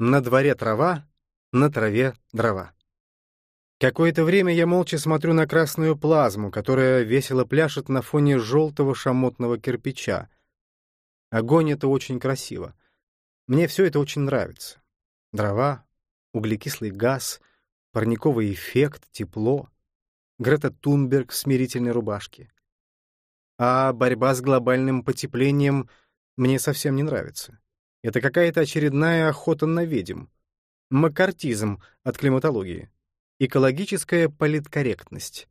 На дворе трава, на траве дрова. Какое-то время я молча смотрю на красную плазму, которая весело пляшет на фоне желтого шамотного кирпича. Огонь — это очень красиво. Мне все это очень нравится. Дрова, углекислый газ, парниковый эффект, тепло. Грета Тунберг в смирительной рубашке. А борьба с глобальным потеплением мне совсем не нравится. Это какая-то очередная охота на ведьм. Макартизм от климатологии. Экологическая политкорректность.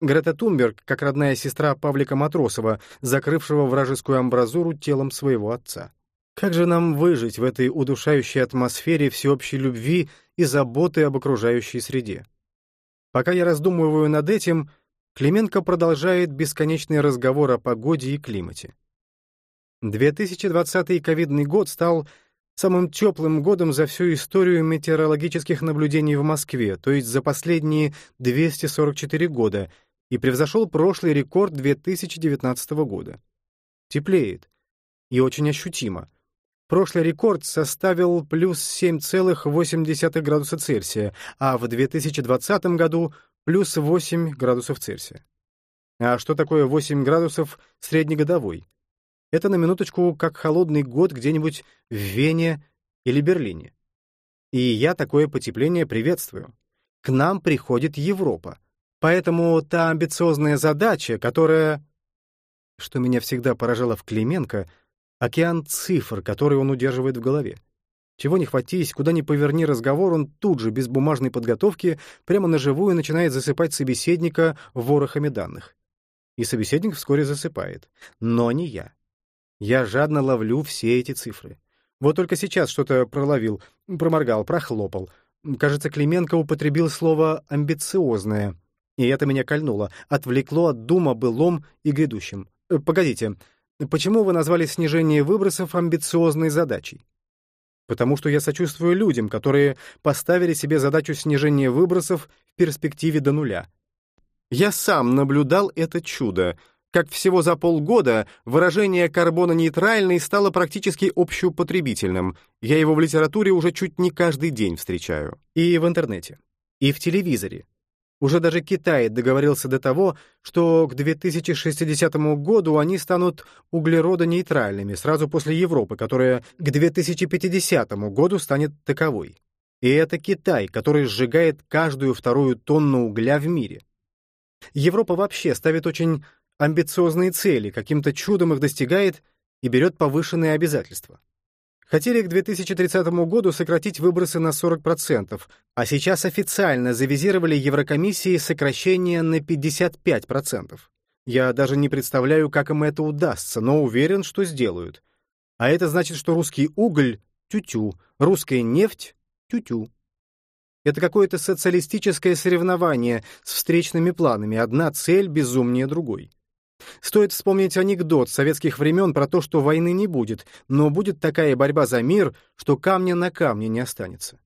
Грета Тунберг, как родная сестра Павлика Матросова, закрывшего вражескую амбразуру телом своего отца. Как же нам выжить в этой удушающей атмосфере всеобщей любви и заботы об окружающей среде? Пока я раздумываю над этим, Клименко продолжает бесконечный разговор о погоде и климате. 2020 ковидный год стал самым теплым годом за всю историю метеорологических наблюдений в Москве, то есть за последние 244 года, и превзошел прошлый рекорд 2019 года. Теплеет. И очень ощутимо. Прошлый рекорд составил плюс 7,8 градуса Цельсия, а в 2020 году плюс 8 градусов Цельсия. А что такое 8 градусов среднегодовой? Это на минуточку как холодный год где-нибудь в Вене или Берлине. И я такое потепление приветствую. К нам приходит Европа. Поэтому та амбициозная задача, которая... Что меня всегда поражало в Клименко — Океан цифр, которые он удерживает в голове. Чего не хватись, куда ни поверни разговор, он тут же, без бумажной подготовки, прямо на живую начинает засыпать собеседника ворохами данных. И собеседник вскоре засыпает. Но не я. Я жадно ловлю все эти цифры. Вот только сейчас что-то проловил, проморгал, прохлопал. Кажется, Клименко употребил слово «амбициозное». И это меня кольнуло, отвлекло от дума былом и грядущем. Э, погодите, Почему вы назвали снижение выбросов амбициозной задачей? Потому что я сочувствую людям, которые поставили себе задачу снижения выбросов в перспективе до нуля. Я сам наблюдал это чудо, как всего за полгода выражение «карбононейтральный» стало практически общеупотребительным. Я его в литературе уже чуть не каждый день встречаю. И в интернете. И в телевизоре. Уже даже Китай договорился до того, что к 2060 году они станут углеродонейтральными, сразу после Европы, которая к 2050 году станет таковой. И это Китай, который сжигает каждую вторую тонну угля в мире. Европа вообще ставит очень амбициозные цели, каким-то чудом их достигает и берет повышенные обязательства. Хотели к 2030 году сократить выбросы на 40%, а сейчас официально завизировали Еврокомиссии сокращение на 55%. Я даже не представляю, как им это удастся, но уверен, что сделают. А это значит, что русский уголь — тю-тю, русская нефть — тю-тю. Это какое-то социалистическое соревнование с встречными планами, одна цель безумнее другой. Стоит вспомнить анекдот советских времен про то, что войны не будет, но будет такая борьба за мир, что камня на камне не останется.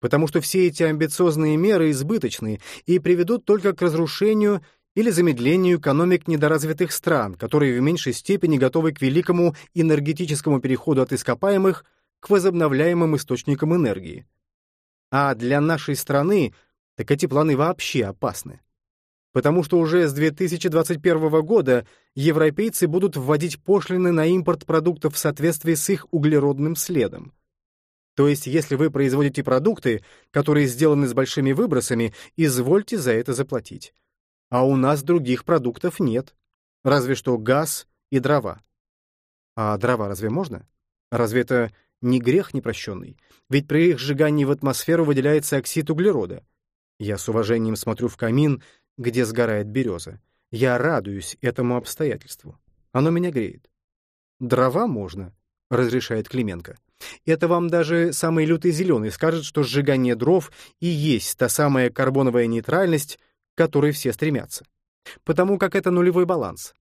Потому что все эти амбициозные меры избыточны и приведут только к разрушению или замедлению экономик недоразвитых стран, которые в меньшей степени готовы к великому энергетическому переходу от ископаемых к возобновляемым источникам энергии. А для нашей страны так эти планы вообще опасны потому что уже с 2021 года европейцы будут вводить пошлины на импорт продуктов в соответствии с их углеродным следом. То есть, если вы производите продукты, которые сделаны с большими выбросами, извольте за это заплатить. А у нас других продуктов нет. Разве что газ и дрова. А дрова разве можно? Разве это не грех непрощенный? Ведь при их сжигании в атмосферу выделяется оксид углерода. Я с уважением смотрю в камин — где сгорает береза. Я радуюсь этому обстоятельству. Оно меня греет. «Дрова можно», — разрешает Клименко. «Это вам даже самый лютый зеленый скажет, что сжигание дров и есть та самая карбоновая нейтральность, к которой все стремятся. Потому как это нулевой баланс.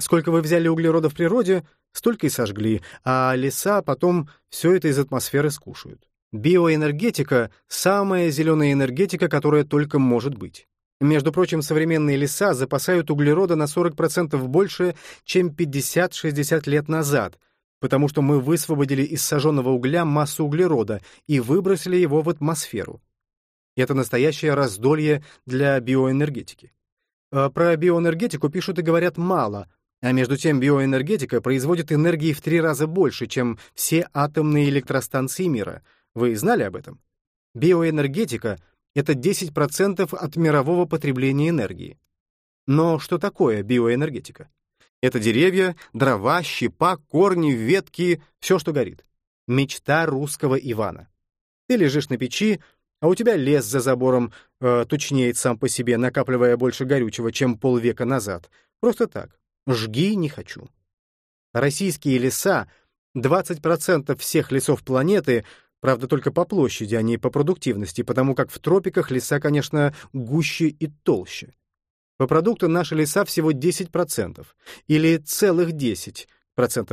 Сколько вы взяли углерода в природе, столько и сожгли, а леса потом все это из атмосферы скушают. Биоэнергетика — самая зеленая энергетика, которая только может быть. Между прочим, современные леса запасают углерода на 40% больше, чем 50-60 лет назад, потому что мы высвободили из сожженного угля массу углерода и выбросили его в атмосферу. Это настоящее раздолье для биоэнергетики. А про биоэнергетику пишут и говорят мало, а между тем биоэнергетика производит энергии в три раза больше, чем все атомные электростанции мира. Вы знали об этом? Биоэнергетика — это 10% от мирового потребления энергии. Но что такое биоэнергетика? Это деревья, дрова, щепа, корни, ветки, все, что горит. Мечта русского Ивана. Ты лежишь на печи, а у тебя лес за забором э, тучнеет сам по себе, накапливая больше горючего, чем полвека назад. Просто так. Жги не хочу. Российские леса, 20% всех лесов планеты, правда, только по площади, а не по продуктивности, потому как в тропиках леса, конечно, гуще и толще. По продукту наши леса всего 10%, или целых 10%,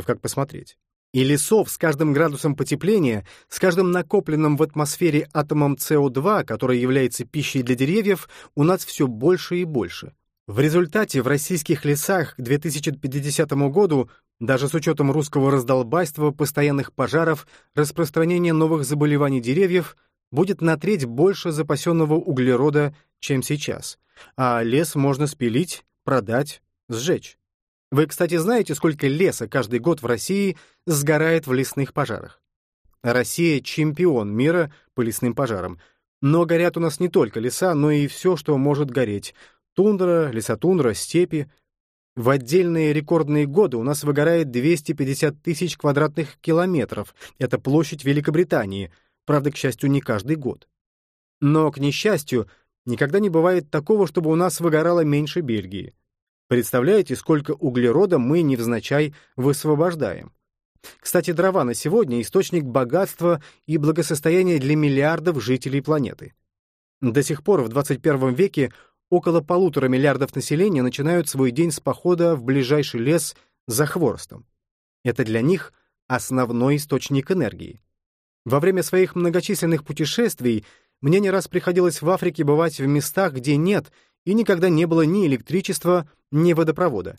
как посмотреть. И лесов с каждым градусом потепления, с каждым накопленным в атмосфере атомом СО2, который является пищей для деревьев, у нас все больше и больше. В результате в российских лесах к 2050 году, даже с учетом русского раздолбайства, постоянных пожаров, распространения новых заболеваний деревьев, будет на треть больше запасенного углерода, чем сейчас — а лес можно спилить, продать, сжечь. Вы, кстати, знаете, сколько леса каждый год в России сгорает в лесных пожарах? Россия — чемпион мира по лесным пожарам. Но горят у нас не только леса, но и все, что может гореть. Тундра, лесотундра, степи. В отдельные рекордные годы у нас выгорает 250 тысяч квадратных километров. Это площадь Великобритании. Правда, к счастью, не каждый год. Но, к несчастью, Никогда не бывает такого, чтобы у нас выгорало меньше Бельгии. Представляете, сколько углерода мы невзначай высвобождаем? Кстати, дрова на сегодня — источник богатства и благосостояния для миллиардов жителей планеты. До сих пор в 21 веке около полутора миллиардов населения начинают свой день с похода в ближайший лес за хворостом. Это для них основной источник энергии. Во время своих многочисленных путешествий мне не раз приходилось в Африке бывать в местах, где нет и никогда не было ни электричества, ни водопровода.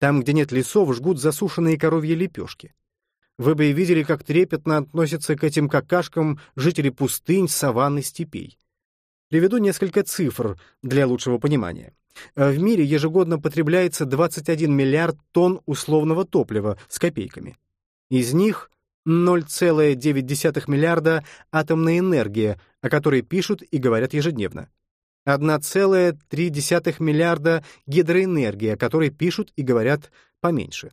Там, где нет лесов, жгут засушенные коровьи лепешки. Вы бы и видели, как трепетно относятся к этим какашкам жители пустынь, саванн и степей. Приведу несколько цифр для лучшего понимания. В мире ежегодно потребляется 21 миллиард тонн условного топлива с копейками. Из них 0,9 миллиарда атомная энергия, о которой пишут и говорят ежедневно. 1,3 миллиарда гидроэнергия, о которой пишут и говорят поменьше.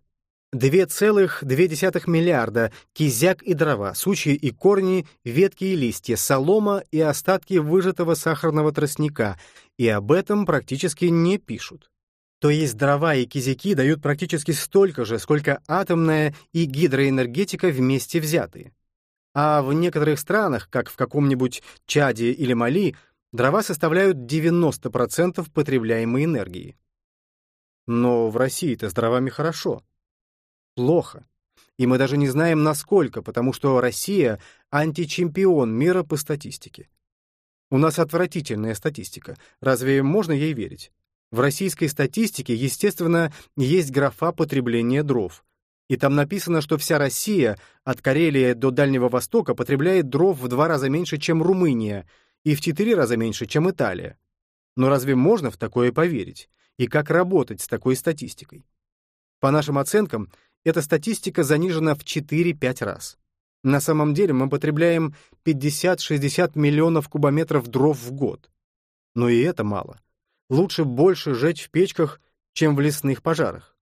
2,2 миллиарда кизяк и дрова, сучьи и корни, ветки и листья, солома и остатки выжатого сахарного тростника, и об этом практически не пишут то есть дрова и кизяки дают практически столько же, сколько атомная и гидроэнергетика вместе взятые. А в некоторых странах, как в каком-нибудь Чаде или Мали, дрова составляют 90% потребляемой энергии. Но в России-то с дровами хорошо. Плохо. И мы даже не знаем, насколько, потому что Россия — античемпион мира по статистике. У нас отвратительная статистика. Разве можно ей верить? В российской статистике, естественно, есть графа потребления дров. И там написано, что вся Россия, от Карелии до Дальнего Востока, потребляет дров в два раза меньше, чем Румыния, и в четыре раза меньше, чем Италия. Но разве можно в такое поверить? И как работать с такой статистикой? По нашим оценкам, эта статистика занижена в 4-5 раз. На самом деле мы потребляем 50-60 миллионов кубометров дров в год. Но и это мало лучше больше жечь в печках, чем в лесных пожарах.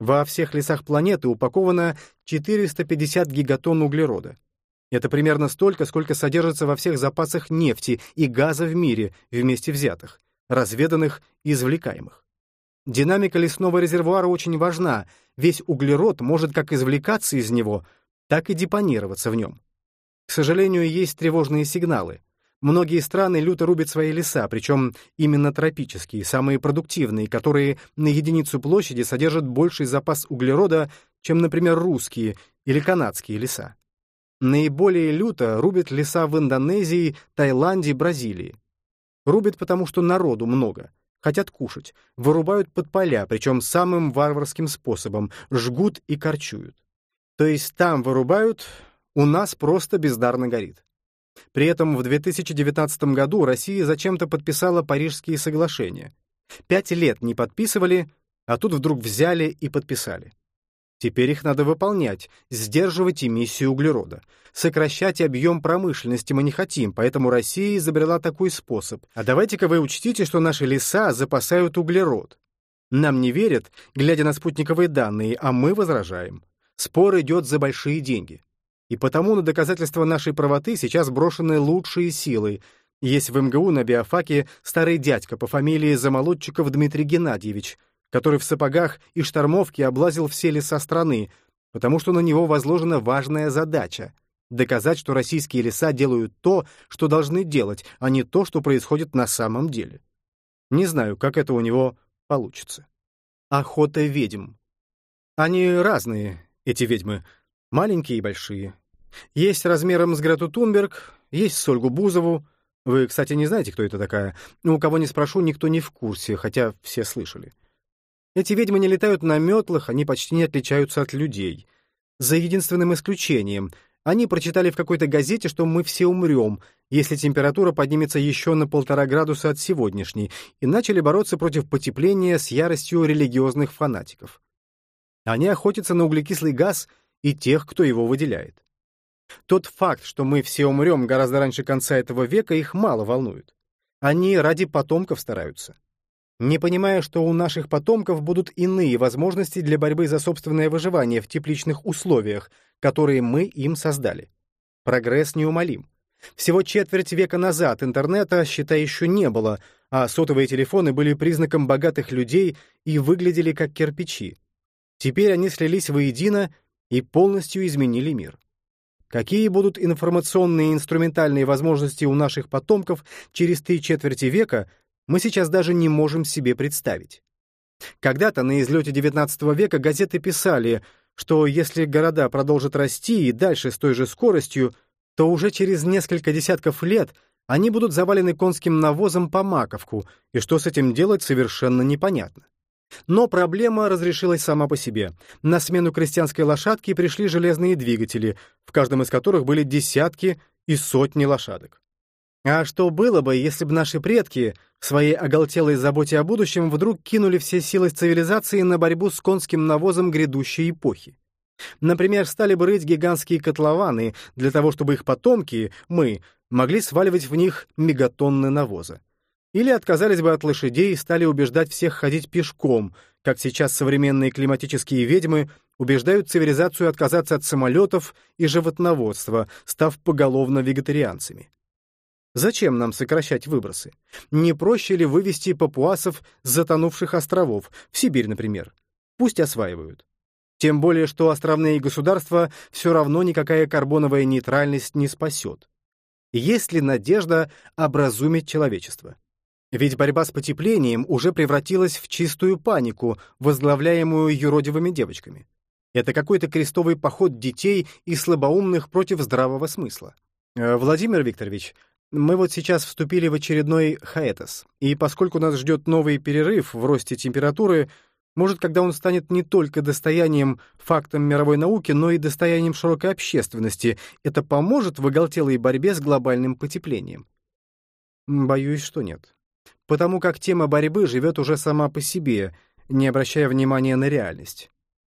Во всех лесах планеты упаковано 450 гигатонн углерода. Это примерно столько, сколько содержится во всех запасах нефти и газа в мире вместе взятых, разведанных и извлекаемых. Динамика лесного резервуара очень важна, весь углерод может как извлекаться из него, так и депонироваться в нем. К сожалению, есть тревожные сигналы. Многие страны люто рубят свои леса, причем именно тропические, самые продуктивные, которые на единицу площади содержат больший запас углерода, чем, например, русские или канадские леса. Наиболее люто рубят леса в Индонезии, Таиланде, Бразилии. Рубят потому, что народу много, хотят кушать, вырубают под поля, причем самым варварским способом, жгут и корчуют. То есть там вырубают, у нас просто бездарно горит. При этом в 2019 году Россия зачем-то подписала Парижские соглашения. Пять лет не подписывали, а тут вдруг взяли и подписали. Теперь их надо выполнять, сдерживать эмиссию углерода. Сокращать объем промышленности мы не хотим, поэтому Россия изобрела такой способ. А давайте-ка вы учтите, что наши леса запасают углерод. Нам не верят, глядя на спутниковые данные, а мы возражаем. Спор идет за большие деньги. И потому на доказательство нашей правоты сейчас брошены лучшие силы. Есть в МГУ на биофаке старый дядька по фамилии Замолодчиков Дмитрий Геннадьевич, который в сапогах и штормовке облазил все леса страны, потому что на него возложена важная задача — доказать, что российские леса делают то, что должны делать, а не то, что происходит на самом деле. Не знаю, как это у него получится. Охота ведьм. Они разные, эти ведьмы, маленькие и большие. Есть размером с Грету Тунберг, есть с Ольгу Бузову. Вы, кстати, не знаете, кто это такая? У кого не спрошу, никто не в курсе, хотя все слышали. Эти ведьмы не летают на метлах, они почти не отличаются от людей. За единственным исключением. Они прочитали в какой-то газете, что мы все умрем, если температура поднимется еще на полтора градуса от сегодняшней, и начали бороться против потепления с яростью религиозных фанатиков. Они охотятся на углекислый газ и тех, кто его выделяет. Тот факт, что мы все умрем гораздо раньше конца этого века, их мало волнует. Они ради потомков стараются. Не понимая, что у наших потомков будут иные возможности для борьбы за собственное выживание в тепличных условиях, которые мы им создали. Прогресс неумолим. Всего четверть века назад интернета, считай, еще не было, а сотовые телефоны были признаком богатых людей и выглядели как кирпичи. Теперь они слились воедино и полностью изменили мир. Какие будут информационные и инструментальные возможности у наших потомков через три четверти века, мы сейчас даже не можем себе представить. Когда-то на излете XIX века газеты писали, что если города продолжат расти и дальше с той же скоростью, то уже через несколько десятков лет они будут завалены конским навозом по маковку, и что с этим делать совершенно непонятно. Но проблема разрешилась сама по себе. На смену крестьянской лошадке пришли железные двигатели, в каждом из которых были десятки и сотни лошадок. А что было бы, если бы наши предки в своей оголтелой заботе о будущем вдруг кинули все силы цивилизации на борьбу с конским навозом грядущей эпохи? Например, стали бы рыть гигантские котлованы для того, чтобы их потомки, мы, могли сваливать в них мегатонны навоза. Или отказались бы от лошадей и стали убеждать всех ходить пешком, как сейчас современные климатические ведьмы убеждают цивилизацию отказаться от самолетов и животноводства, став поголовно вегетарианцами. Зачем нам сокращать выбросы? Не проще ли вывести папуасов с затонувших островов, в Сибирь, например? Пусть осваивают. Тем более, что островные государства все равно никакая карбоновая нейтральность не спасет. Есть ли надежда образумить человечество? Ведь борьба с потеплением уже превратилась в чистую панику, возглавляемую юродивыми девочками. Это какой-то крестовый поход детей и слабоумных против здравого смысла. Э, Владимир Викторович, мы вот сейчас вступили в очередной хаэтос, и поскольку нас ждет новый перерыв в росте температуры, может, когда он станет не только достоянием фактом мировой науки, но и достоянием широкой общественности, это поможет в оголтелой борьбе с глобальным потеплением? Боюсь, что нет потому как тема борьбы живет уже сама по себе, не обращая внимания на реальность.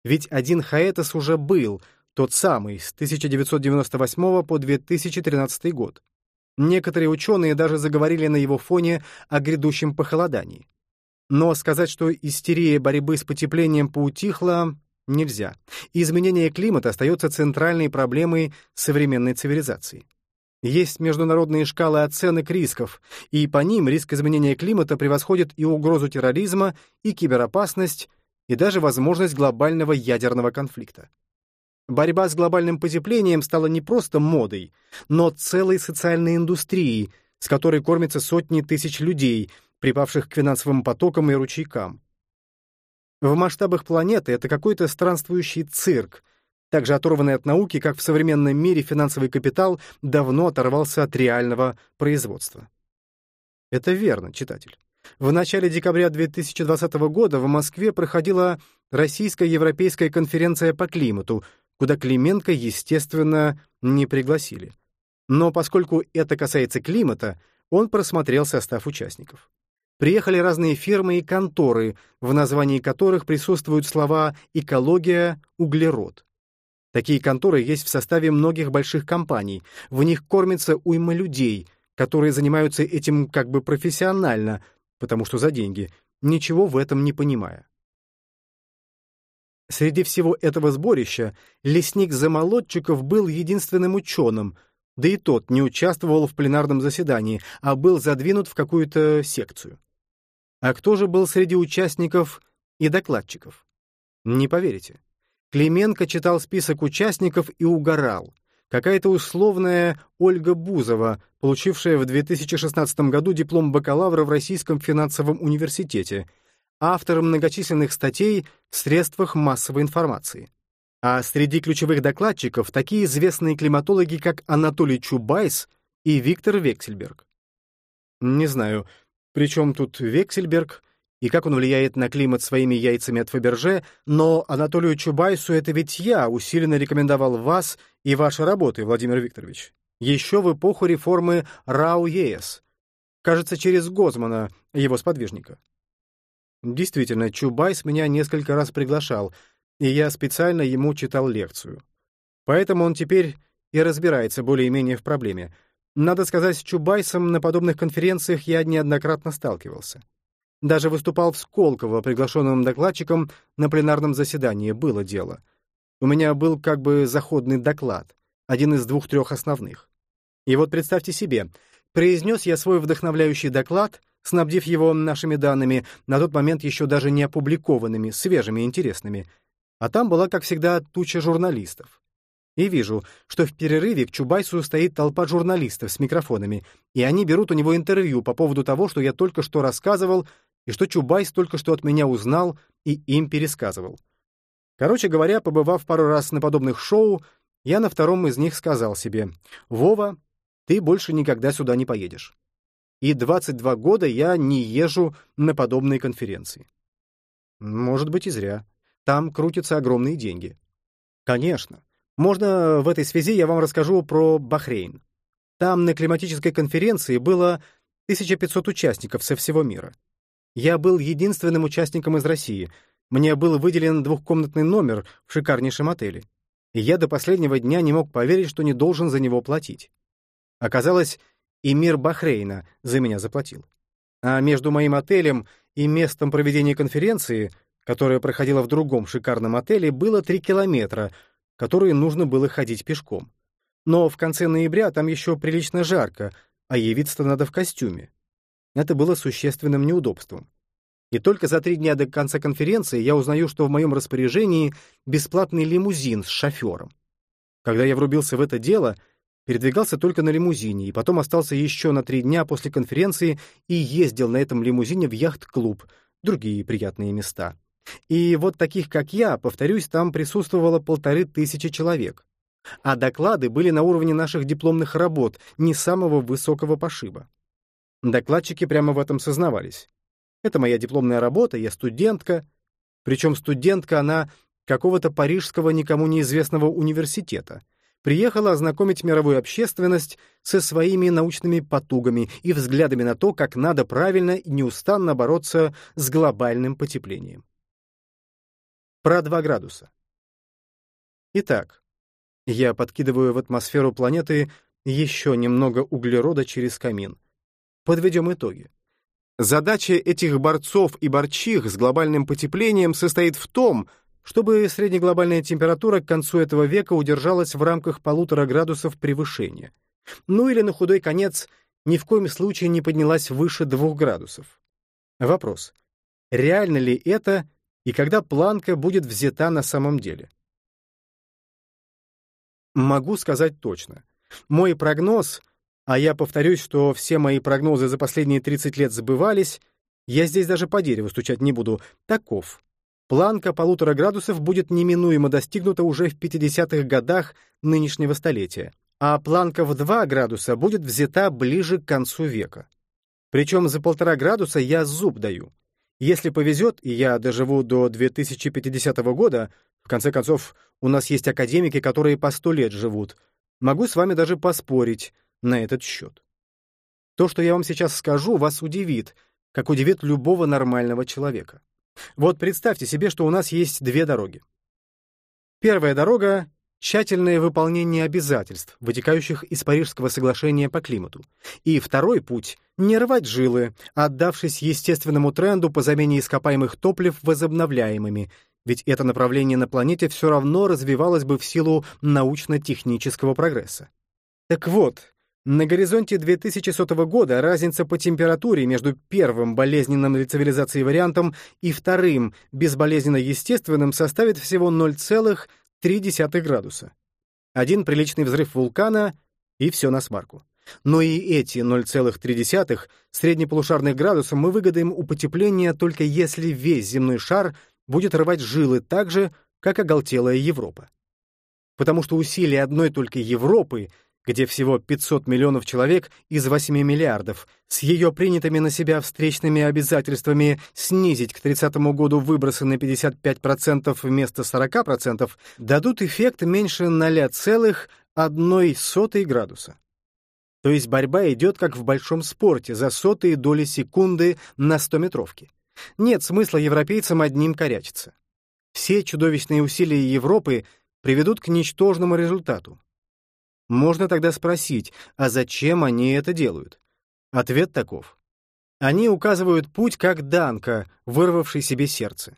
Ведь один Хаэтос уже был, тот самый, с 1998 по 2013 год. Некоторые ученые даже заговорили на его фоне о грядущем похолодании. Но сказать, что истерия борьбы с потеплением поутихла, нельзя. Изменение климата остается центральной проблемой современной цивилизации. Есть международные шкалы оценок рисков, и по ним риск изменения климата превосходит и угрозу терроризма, и киберопасность, и даже возможность глобального ядерного конфликта. Борьба с глобальным потеплением стала не просто модой, но целой социальной индустрией, с которой кормятся сотни тысяч людей, припавших к финансовым потокам и ручейкам. В масштабах планеты это какой-то странствующий цирк — также оторванный от науки, как в современном мире финансовый капитал давно оторвался от реального производства. Это верно, читатель. В начале декабря 2020 года в Москве проходила Российско-Европейская конференция по климату, куда Клименко, естественно, не пригласили. Но поскольку это касается климата, он просмотрел состав участников. Приехали разные фирмы и конторы, в названии которых присутствуют слова «экология», «углерод». Такие конторы есть в составе многих больших компаний. В них кормится уйма людей, которые занимаются этим как бы профессионально, потому что за деньги, ничего в этом не понимая. Среди всего этого сборища лесник Замолодчиков был единственным ученым, да и тот не участвовал в пленарном заседании, а был задвинут в какую-то секцию. А кто же был среди участников и докладчиков? Не поверите. Клименко читал список участников и угорал. Какая-то условная Ольга Бузова, получившая в 2016 году диплом бакалавра в Российском финансовом университете, автор многочисленных статей в средствах массовой информации. А среди ключевых докладчиков такие известные климатологи, как Анатолий Чубайс и Виктор Вексельберг. Не знаю, при чем тут Вексельберг и как он влияет на климат своими яйцами от Фаберже, но Анатолию Чубайсу это ведь я усиленно рекомендовал вас и ваши работы, Владимир Викторович. Еще в эпоху реформы РАУ-ЕС. Кажется, через Гозмана, его сподвижника. Действительно, Чубайс меня несколько раз приглашал — и я специально ему читал лекцию. Поэтому он теперь и разбирается более-менее в проблеме. Надо сказать, с Чубайсом на подобных конференциях я неоднократно сталкивался. Даже выступал в Сколково приглашенным докладчиком на пленарном заседании, было дело. У меня был как бы заходный доклад, один из двух-трех основных. И вот представьте себе, произнес я свой вдохновляющий доклад, снабдив его нашими данными, на тот момент еще даже не опубликованными, свежими и интересными — а там была, как всегда, туча журналистов. И вижу, что в перерыве к Чубайсу стоит толпа журналистов с микрофонами, и они берут у него интервью по поводу того, что я только что рассказывал, и что Чубайс только что от меня узнал и им пересказывал. Короче говоря, побывав пару раз на подобных шоу, я на втором из них сказал себе, «Вова, ты больше никогда сюда не поедешь». И 22 года я не езжу на подобные конференции. Может быть, и зря. Там крутятся огромные деньги. Конечно. Можно в этой связи я вам расскажу про Бахрейн. Там на климатической конференции было 1500 участников со всего мира. Я был единственным участником из России. Мне был выделен двухкомнатный номер в шикарнейшем отеле. И я до последнего дня не мог поверить, что не должен за него платить. Оказалось, и мир Бахрейна за меня заплатил. А между моим отелем и местом проведения конференции — которое проходило в другом шикарном отеле, было 3 километра, которые нужно было ходить пешком. Но в конце ноября там еще прилично жарко, а явиться-то надо в костюме. Это было существенным неудобством. И только за три дня до конца конференции я узнаю, что в моем распоряжении бесплатный лимузин с шофером. Когда я врубился в это дело, передвигался только на лимузине, и потом остался еще на три дня после конференции и ездил на этом лимузине в яхт-клуб, другие приятные места. И вот таких, как я, повторюсь, там присутствовало полторы тысячи человек. А доклады были на уровне наших дипломных работ, не самого высокого пошиба. Докладчики прямо в этом сознавались. Это моя дипломная работа, я студентка. Причем студентка она какого-то парижского никому неизвестного университета. Приехала ознакомить мировую общественность со своими научными потугами и взглядами на то, как надо правильно и неустанно бороться с глобальным потеплением про 2 градуса. Итак, я подкидываю в атмосферу планеты еще немного углерода через камин. Подведем итоги. Задача этих борцов и борчих с глобальным потеплением состоит в том, чтобы среднеглобальная температура к концу этого века удержалась в рамках полутора градусов превышения. Ну или на худой конец ни в коем случае не поднялась выше двух градусов. Вопрос. Реально ли это и когда планка будет взята на самом деле. Могу сказать точно. Мой прогноз, а я повторюсь, что все мои прогнозы за последние 30 лет забывались, я здесь даже по дереву стучать не буду, таков. Планка полутора градусов будет неминуемо достигнута уже в 50-х годах нынешнего столетия, а планка в 2 градуса будет взята ближе к концу века. Причем за полтора градуса я зуб даю. Если повезет, и я доживу до 2050 года, В конце концов, у нас есть академики, которые по сто лет живут. Могу с вами даже поспорить на этот счет. То, что я вам сейчас скажу, вас удивит, как удивит любого нормального человека. Вот представьте себе, что у нас есть две дороги. Первая дорога — тщательное выполнение обязательств, вытекающих из Парижского соглашения по климату. И второй путь — не рвать жилы, отдавшись естественному тренду по замене ископаемых топлив возобновляемыми, ведь это направление на планете все равно развивалось бы в силу научно-технического прогресса. Так вот, на горизонте 2100 года разница по температуре между первым болезненным для цивилизации вариантом и вторым безболезненно естественным составит всего 0,3 градуса. Один приличный взрыв вулкана — и все на смарку. Но и эти 0,3 среднеполушарных градуса мы выгадаем у потепления только если весь земной шар будет рвать жилы так же, как оголтелая Европа. Потому что усилия одной только Европы — где всего 500 миллионов человек из 8 миллиардов, с ее принятыми на себя встречными обязательствами снизить к 30 году выбросы на 55% вместо 40%, дадут эффект меньше 0,1 градуса. То есть борьба идет как в большом спорте за сотые доли секунды на 100-метровке. Нет смысла европейцам одним корячиться. Все чудовищные усилия Европы приведут к ничтожному результату можно тогда спросить, а зачем они это делают? Ответ таков. Они указывают путь как Данка, вырвавший себе сердце.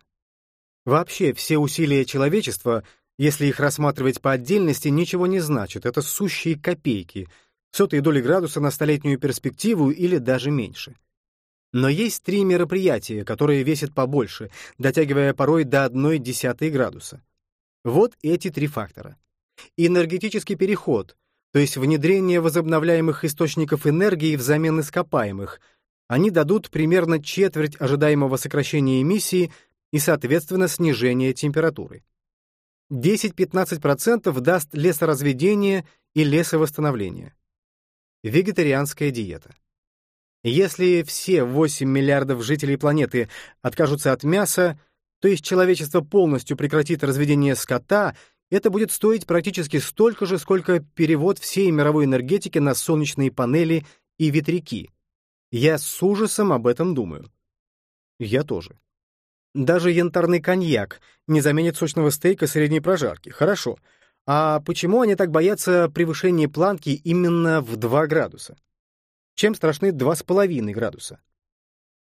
Вообще, все усилия человечества, если их рассматривать по отдельности, ничего не значат. Это сущие копейки, сотые доли градуса на столетнюю перспективу или даже меньше. Но есть три мероприятия, которые весят побольше, дотягивая порой до одной десятой градуса. Вот эти три фактора. Энергетический переход, то есть внедрение возобновляемых источников энергии взамен ископаемых. Они дадут примерно четверть ожидаемого сокращения эмиссии и, соответственно, снижение температуры. 10-15% даст лесоразведение и лесовосстановление. Вегетарианская диета. Если все 8 миллиардов жителей планеты откажутся от мяса, то есть человечество полностью прекратит разведение скота это будет стоить практически столько же, сколько перевод всей мировой энергетики на солнечные панели и ветряки. Я с ужасом об этом думаю. Я тоже. Даже янтарный коньяк не заменит сочного стейка средней прожарки. Хорошо. А почему они так боятся превышения планки именно в 2 градуса? Чем страшны 2,5 градуса?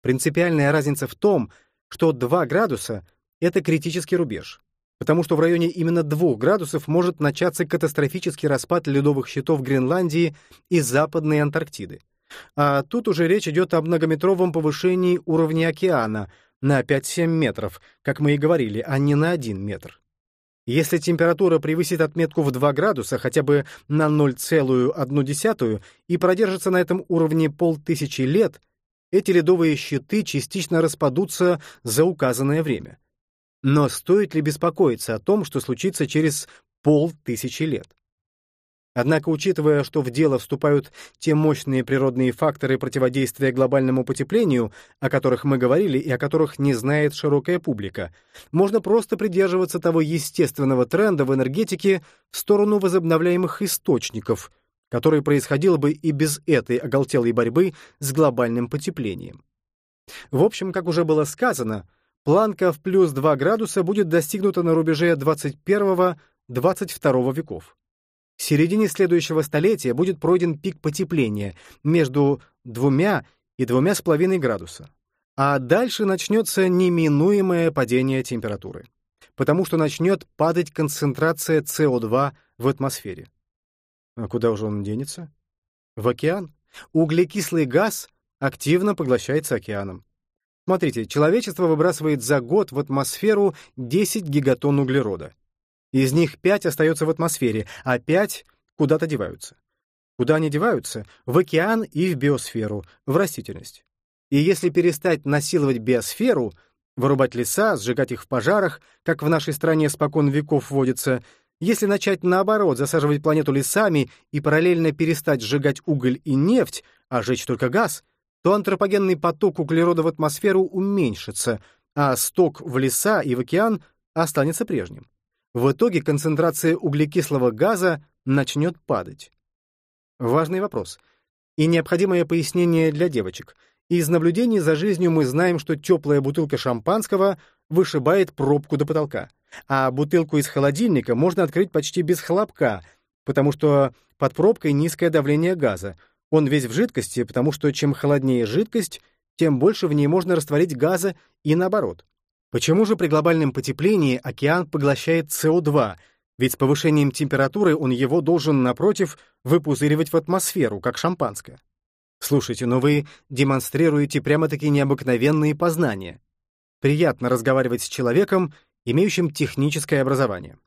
Принципиальная разница в том, что 2 градуса — это критический рубеж потому что в районе именно 2 градусов может начаться катастрофический распад ледовых щитов Гренландии и Западной Антарктиды. А тут уже речь идет о многометровом повышении уровня океана на 5-7 метров, как мы и говорили, а не на 1 метр. Если температура превысит отметку в 2 градуса хотя бы на 0,1 и продержится на этом уровне полтысячи лет, эти ледовые щиты частично распадутся за указанное время. Но стоит ли беспокоиться о том, что случится через полтысячи лет? Однако, учитывая, что в дело вступают те мощные природные факторы противодействия глобальному потеплению, о которых мы говорили и о которых не знает широкая публика, можно просто придерживаться того естественного тренда в энергетике в сторону возобновляемых источников, который происходил бы и без этой оголтелой борьбы с глобальным потеплением. В общем, как уже было сказано, планка в плюс 2 градуса будет достигнута на рубеже 21-22 веков. В середине следующего столетия будет пройден пик потепления между двумя и двумя с половиной градуса. А дальше начнется неминуемое падение температуры, потому что начнет падать концентрация СО2 в атмосфере. А куда уже он денется? В океан. Углекислый газ активно поглощается океаном. Смотрите, человечество выбрасывает за год в атмосферу 10 гигатонн углерода. Из них 5 остается в атмосфере, а 5 куда-то деваются. Куда они деваются? В океан и в биосферу, в растительность. И если перестать насиловать биосферу, вырубать леса, сжигать их в пожарах, как в нашей стране спокон веков водится, если начать, наоборот, засаживать планету лесами и параллельно перестать сжигать уголь и нефть, а жечь только газ, то антропогенный поток углерода в атмосферу уменьшится, а сток в леса и в океан останется прежним. в итоге концентрация углекислого газа начнет падать. Важный вопрос. И необходимое пояснение для девочек. Из наблюдений за жизнью мы знаем, что теплая бутылка шампанского вышибает пробку до потолка, а бутылку из холодильника можно открыть почти без хлопка, потому что под пробкой низкое давление газа. Он весь в жидкости, потому что чем холоднее жидкость, тем больше в ней можно растворить газа и наоборот. Почему же при глобальном потеплении океан поглощает СО2, ведь с повышением температуры он его должен, напротив, выпузыривать в атмосферу, как шампанское? Слушайте, но вы демонстрируете прямо-таки необыкновенные познания. Приятно разговаривать с человеком, имеющим техническое образование.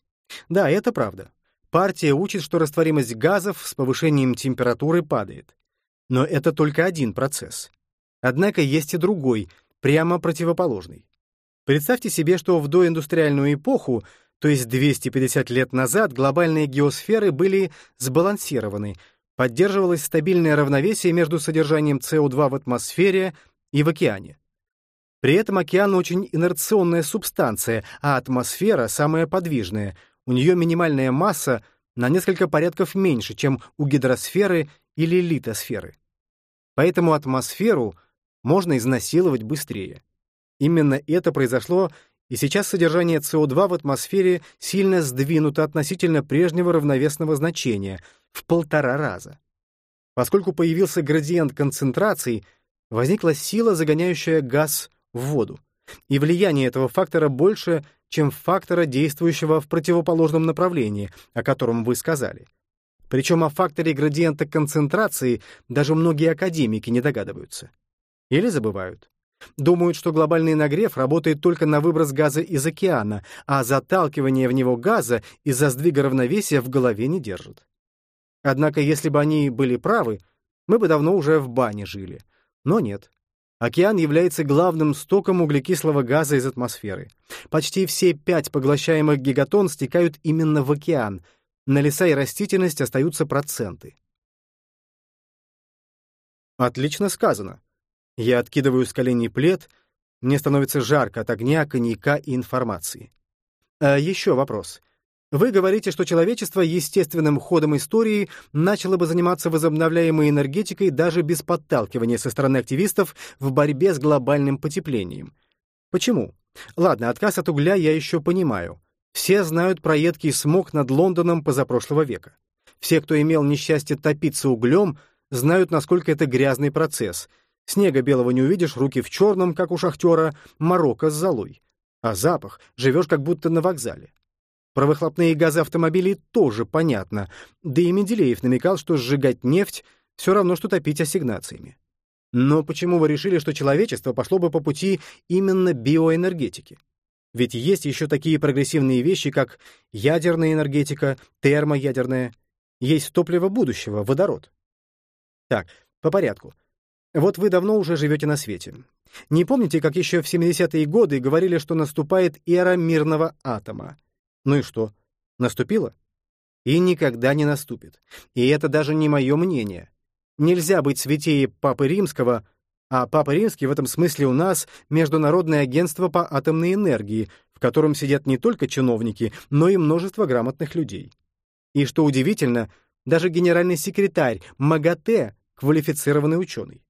Да, это правда. Партия учит, что растворимость газов с повышением температуры падает. Но это только один процесс. Однако есть и другой, прямо противоположный. Представьте себе, что в доиндустриальную эпоху, то есть 250 лет назад, глобальные геосферы были сбалансированы, поддерживалось стабильное равновесие между содержанием СО2 в атмосфере и в океане. При этом океан очень инерционная субстанция, а атмосфера самая подвижная. У нее минимальная масса на несколько порядков меньше, чем у гидросферы или литосферы. Поэтому атмосферу можно изнасиловать быстрее. Именно это произошло, и сейчас содержание СО2 в атмосфере сильно сдвинуто относительно прежнего равновесного значения в полтора раза. Поскольку появился градиент концентраций, возникла сила, загоняющая газ в воду. И влияние этого фактора больше, чем фактора, действующего в противоположном направлении, о котором вы сказали. Причем о факторе градиента концентрации даже многие академики не догадываются. Или забывают. Думают, что глобальный нагрев работает только на выброс газа из океана, а заталкивание в него газа из-за сдвига равновесия в голове не держит. Однако, если бы они были правы, мы бы давно уже в бане жили. Но нет. Океан является главным стоком углекислого газа из атмосферы. Почти все пять поглощаемых гигатон стекают именно в океан. На леса и растительность остаются проценты. Отлично сказано. Я откидываю с коленей плед, мне становится жарко от огня, коньяка и информации. А еще вопрос. Вы говорите, что человечество естественным ходом истории начало бы заниматься возобновляемой энергетикой даже без подталкивания со стороны активистов в борьбе с глобальным потеплением. Почему? Ладно, отказ от угля я еще понимаю. Все знают про едкий смог над Лондоном позапрошлого века. Все, кто имел несчастье топиться углем, знают, насколько это грязный процесс — Снега белого не увидишь, руки в черном, как у шахтера, морока с золой. А запах, живешь как будто на вокзале. Про выхлопные газы автомобилей тоже понятно, да и Менделеев намекал, что сжигать нефть все равно, что топить ассигнациями. Но почему вы решили, что человечество пошло бы по пути именно биоэнергетики? Ведь есть еще такие прогрессивные вещи, как ядерная энергетика, термоядерная. Есть топливо будущего, водород. Так, по порядку. Вот вы давно уже живете на свете. Не помните, как еще в 70-е годы говорили, что наступает эра мирного атома? Ну и что? Наступила? И никогда не наступит. И это даже не мое мнение. Нельзя быть святее Папы Римского, а Папа Римский в этом смысле у нас Международное агентство по атомной энергии, в котором сидят не только чиновники, но и множество грамотных людей. И что удивительно, даже генеральный секретарь МАГАТЭ — квалифицированный ученый.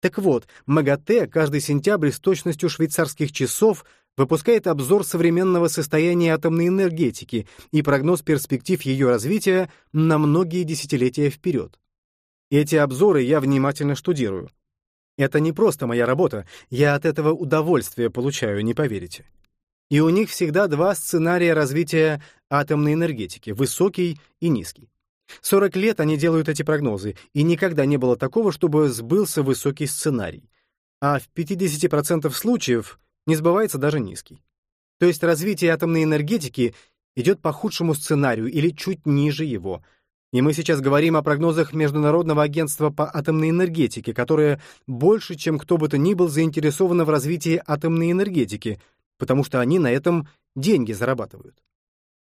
Так вот, МАГАТЭ каждый сентябрь с точностью швейцарских часов выпускает обзор современного состояния атомной энергетики и прогноз перспектив ее развития на многие десятилетия вперед. Эти обзоры я внимательно штудирую. Это не просто моя работа, я от этого удовольствие получаю, не поверите. И у них всегда два сценария развития атомной энергетики — высокий и низкий. 40 лет они делают эти прогнозы, и никогда не было такого, чтобы сбылся высокий сценарий. А в 50% случаев не сбывается даже низкий. То есть развитие атомной энергетики идет по худшему сценарию или чуть ниже его. И мы сейчас говорим о прогнозах Международного агентства по атомной энергетике, которое больше, чем кто бы то ни был, заинтересовано в развитии атомной энергетики, потому что они на этом деньги зарабатывают.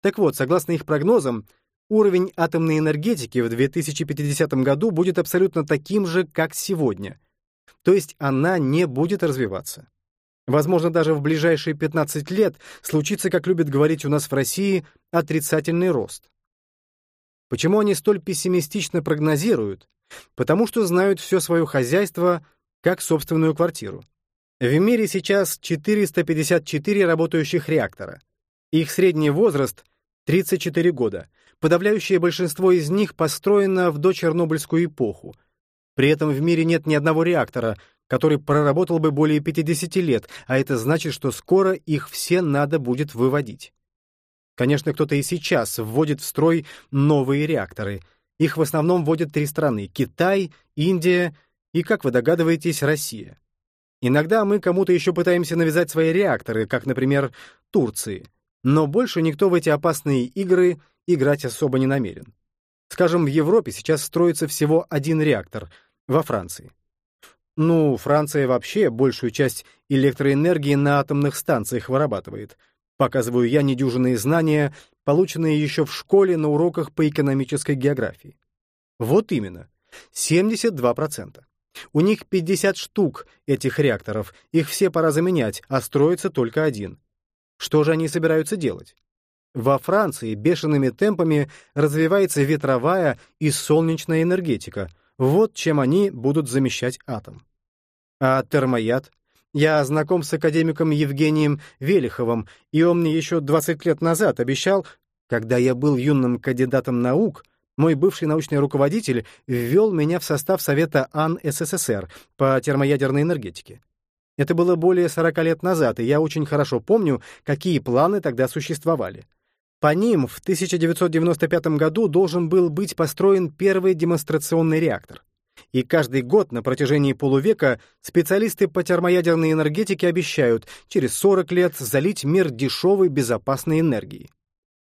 Так вот, согласно их прогнозам, Уровень атомной энергетики в 2050 году будет абсолютно таким же, как сегодня. То есть она не будет развиваться. Возможно, даже в ближайшие 15 лет случится, как любят говорить у нас в России, отрицательный рост. Почему они столь пессимистично прогнозируют? Потому что знают все свое хозяйство как собственную квартиру. В мире сейчас 454 работающих реактора. Их средний возраст — 34 года. Подавляющее большинство из них построено в дочернобыльскую эпоху. При этом в мире нет ни одного реактора — который проработал бы более 50 лет, а это значит, что скоро их все надо будет выводить. Конечно, кто-то и сейчас вводит в строй новые реакторы. Их в основном вводят три страны — Китай, Индия и, как вы догадываетесь, Россия. Иногда мы кому-то еще пытаемся навязать свои реакторы, как, например, Турции. Но больше никто в эти опасные игры играть особо не намерен. Скажем, в Европе сейчас строится всего один реактор — во Франции. Ну, Франция вообще большую часть электроэнергии на атомных станциях вырабатывает. Показываю я недюжинные знания, полученные еще в школе на уроках по экономической географии. Вот именно, 72%. У них 50 штук этих реакторов, их все пора заменять, а строится только один. Что же они собираются делать? Во Франции бешеными темпами развивается ветровая и солнечная энергетика — вот чем они будут замещать атом. А термояд? Я знаком с академиком Евгением Велиховым, и он мне еще 20 лет назад обещал, когда я был юным кандидатом наук, мой бывший научный руководитель ввел меня в состав Совета АН СССР по термоядерной энергетике. Это было более 40 лет назад, и я очень хорошо помню, какие планы тогда существовали. По ним в 1995 году должен был быть построен первый демонстрационный реактор. И каждый год на протяжении полувека специалисты по термоядерной энергетике обещают через 40 лет залить мир дешевой безопасной энергией.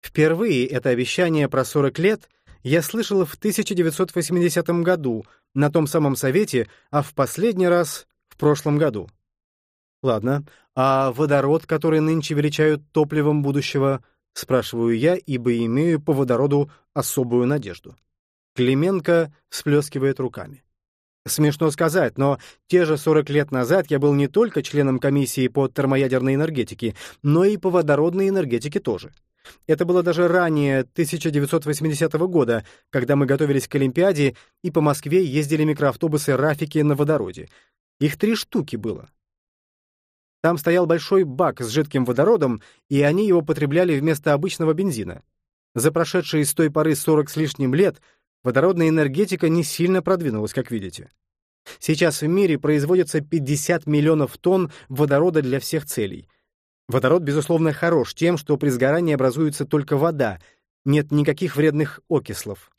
Впервые это обещание про 40 лет я слышал в 1980 году на том самом совете, а в последний раз в прошлом году. Ладно, а водород, который нынче величают топливом будущего, — спрашиваю я, ибо имею по водороду особую надежду. Клименко всплескивает руками. Смешно сказать, но те же 40 лет назад я был не только членом комиссии по термоядерной энергетике, но и по водородной энергетике тоже. Это было даже ранее 1980 года, когда мы готовились к Олимпиаде и по Москве ездили микроавтобусы «Рафики» на водороде. Их три штуки было. Там стоял большой бак с жидким водородом, и они его потребляли вместо обычного бензина. За прошедшие с той поры 40 с лишним лет водородная энергетика не сильно продвинулась, как видите. Сейчас в мире производится 50 миллионов тонн водорода для всех целей. Водород, безусловно, хорош тем, что при сгорании образуется только вода, нет никаких вредных окислов.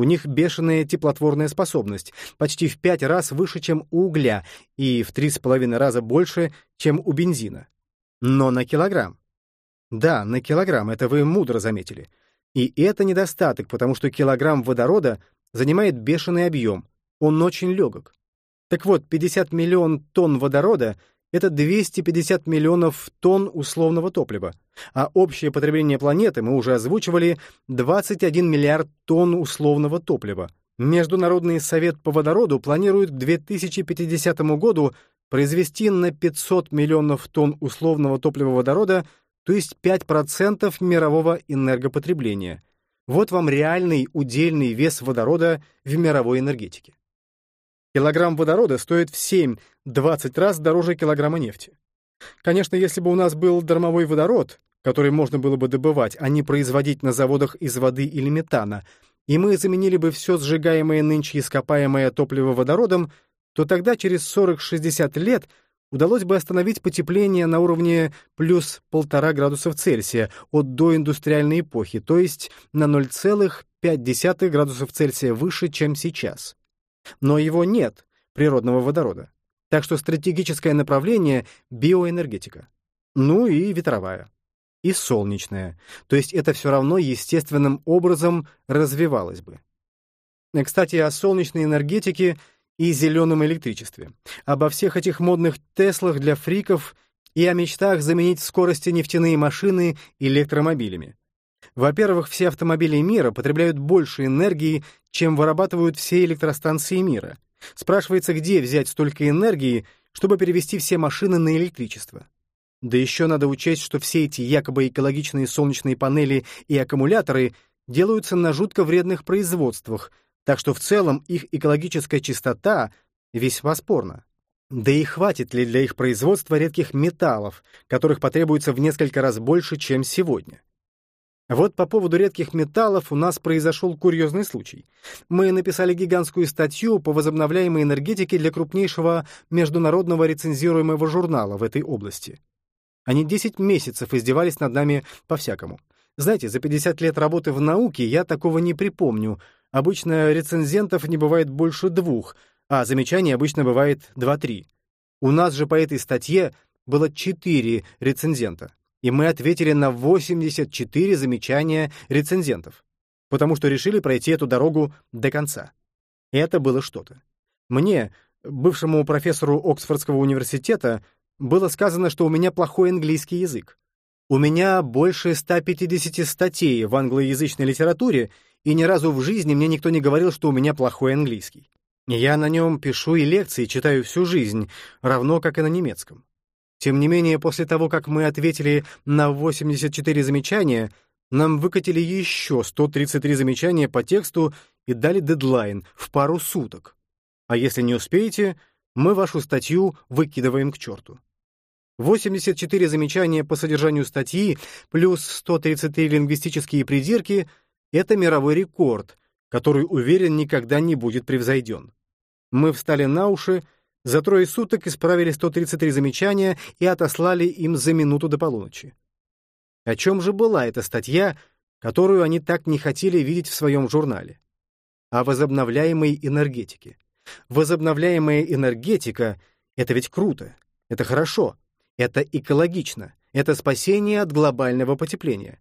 У них бешеная теплотворная способность, почти в пять раз выше, чем у угля, и в три с половиной раза больше, чем у бензина. Но на килограмм. Да, на килограмм, это вы мудро заметили. И это недостаток, потому что килограмм водорода занимает бешеный объем, он очень легок. Так вот, 50 миллион тонн водорода это 250 миллионов тонн условного топлива, а общее потребление планеты, мы уже озвучивали, 21 миллиард тонн условного топлива. Международный совет по водороду планирует к 2050 году произвести на 500 миллионов тонн условного топлива водорода, то есть 5% мирового энергопотребления. Вот вам реальный удельный вес водорода в мировой энергетике. Килограмм водорода стоит в 7-20 раз дороже килограмма нефти. Конечно, если бы у нас был дармовой водород, который можно было бы добывать, а не производить на заводах из воды или метана, и мы заменили бы все сжигаемое нынче ископаемое топливо водородом, то тогда через 40-60 лет удалось бы остановить потепление на уровне плюс 1,5 градусов Цельсия от доиндустриальной эпохи, то есть на 0,5 градусов Цельсия выше, чем сейчас. Но его нет, природного водорода. Так что стратегическое направление — биоэнергетика. Ну и ветровая. И солнечная. То есть это все равно естественным образом развивалось бы. Кстати, о солнечной энергетике и зеленом электричестве. Обо всех этих модных Теслах для фриков и о мечтах заменить скорости нефтяные машины электромобилями. Во-первых, все автомобили мира потребляют больше энергии, чем вырабатывают все электростанции мира. Спрашивается, где взять столько энергии, чтобы перевести все машины на электричество. Да еще надо учесть, что все эти якобы экологичные солнечные панели и аккумуляторы делаются на жутко вредных производствах, так что в целом их экологическая чистота весьма спорна. Да и хватит ли для их производства редких металлов, которых потребуется в несколько раз больше, чем сегодня? Вот по поводу редких металлов у нас произошел курьезный случай. Мы написали гигантскую статью по возобновляемой энергетике для крупнейшего международного рецензируемого журнала в этой области. Они 10 месяцев издевались над нами по-всякому. Знаете, за 50 лет работы в науке я такого не припомню. Обычно рецензентов не бывает больше двух, а замечаний обычно бывает 2-3. У нас же по этой статье было 4 рецензента и мы ответили на 84 замечания рецензентов, потому что решили пройти эту дорогу до конца. Это было что-то. Мне, бывшему профессору Оксфордского университета, было сказано, что у меня плохой английский язык. У меня больше 150 статей в англоязычной литературе, и ни разу в жизни мне никто не говорил, что у меня плохой английский. Я на нем пишу и лекции читаю всю жизнь, равно как и на немецком. Тем не менее, после того, как мы ответили на 84 замечания, нам выкатили еще 133 замечания по тексту и дали дедлайн в пару суток. А если не успеете, мы вашу статью выкидываем к черту. 84 замечания по содержанию статьи плюс 133 лингвистические придирки — это мировой рекорд, который, уверен, никогда не будет превзойден. Мы встали на уши, за трое суток исправили 133 замечания и отослали им за минуту до полуночи. О чем же была эта статья, которую они так не хотели видеть в своем журнале? О возобновляемой энергетике. Возобновляемая энергетика — это ведь круто, это хорошо, это экологично, это спасение от глобального потепления.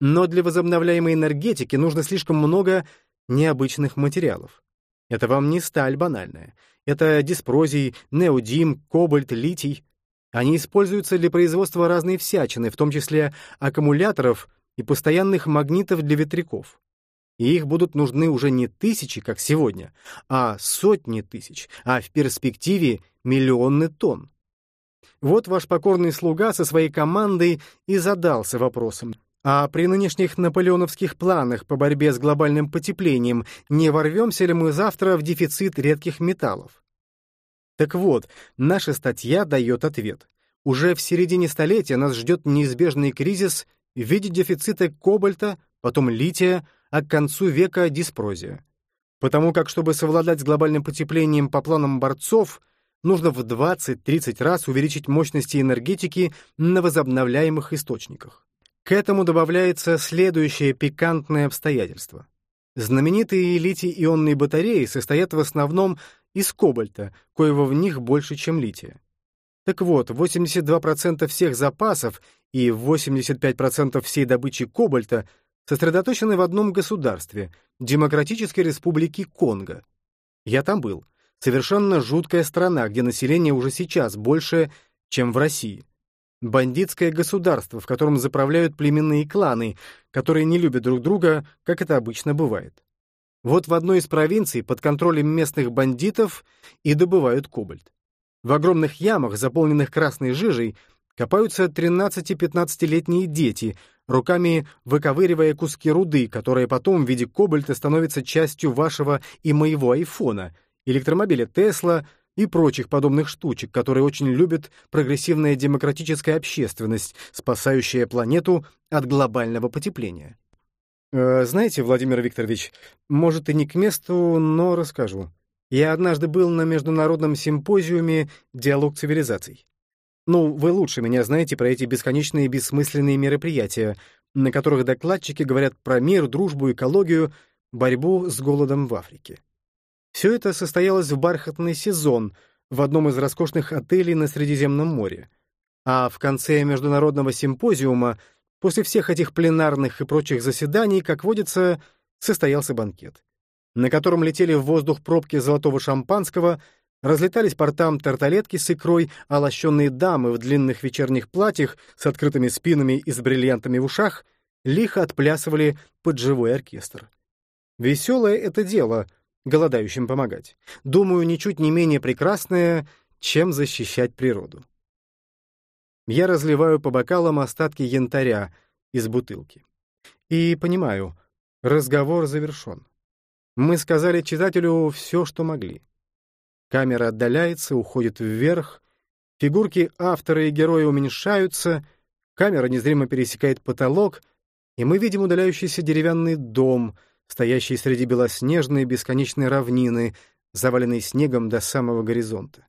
Но для возобновляемой энергетики нужно слишком много необычных материалов. Это вам не сталь банальная. Это диспрозий, неодим, кобальт, литий. Они используются для производства разной всячины, в том числе аккумуляторов и постоянных магнитов для ветряков. И их будут нужны уже не тысячи, как сегодня, а сотни тысяч, а в перспективе миллионы тонн. Вот ваш покорный слуга со своей командой и задался вопросом, а при нынешних наполеоновских планах по борьбе с глобальным потеплением не ворвемся ли мы завтра в дефицит редких металлов? Так вот, наша статья дает ответ. Уже в середине столетия нас ждет неизбежный кризис в виде дефицита кобальта, потом лития, а к концу века диспрозия. Потому как, чтобы совладать с глобальным потеплением по планам борцов, нужно в 20-30 раз увеличить мощности энергетики на возобновляемых источниках. К этому добавляется следующее пикантное обстоятельство. Знаменитые литий-ионные батареи состоят в основном из кобальта, коего в них больше, чем лития. Так вот, 82% всех запасов и 85% всей добычи кобальта сосредоточены в одном государстве — Демократической Республике Конго. Я там был. Совершенно жуткая страна, где население уже сейчас больше, чем в России. Бандитское государство, в котором заправляют племенные кланы, которые не любят друг друга, как это обычно бывает. Вот в одной из провинций под контролем местных бандитов и добывают кобальт. В огромных ямах, заполненных красной жижей, копаются 13-15-летние дети, руками выковыривая куски руды, которые потом в виде кобальта становятся частью вашего и моего айфона, электромобиля Тесла — и прочих подобных штучек, которые очень любит прогрессивная демократическая общественность, спасающая планету от глобального потепления. Э, знаете, Владимир Викторович, может и не к месту, но расскажу. Я однажды был на международном симпозиуме «Диалог цивилизаций». Ну, вы лучше меня знаете про эти бесконечные бессмысленные мероприятия, на которых докладчики говорят про мир, дружбу, экологию, борьбу с голодом в Африке. Все это состоялось в бархатный сезон в одном из роскошных отелей на Средиземном море. А в конце международного симпозиума, после всех этих пленарных и прочих заседаний, как водится, состоялся банкет, на котором летели в воздух пробки золотого шампанского, разлетались портам тарталетки с икрой, а лощенные дамы в длинных вечерних платьях с открытыми спинами и с бриллиантами в ушах лихо отплясывали под живой оркестр. Веселое это дело — голодающим помогать. Думаю, ничуть не менее прекрасное, чем защищать природу. Я разливаю по бокалам остатки янтаря из бутылки. И понимаю, разговор завершен. Мы сказали читателю все, что могли. Камера отдаляется, уходит вверх, фигурки автора и героя уменьшаются, камера незримо пересекает потолок, и мы видим удаляющийся деревянный дом, стоящий среди белоснежной бесконечной равнины, заваленной снегом до самого горизонта.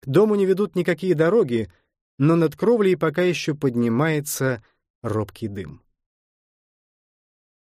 К дому не ведут никакие дороги, но над кровлей пока еще поднимается робкий дым.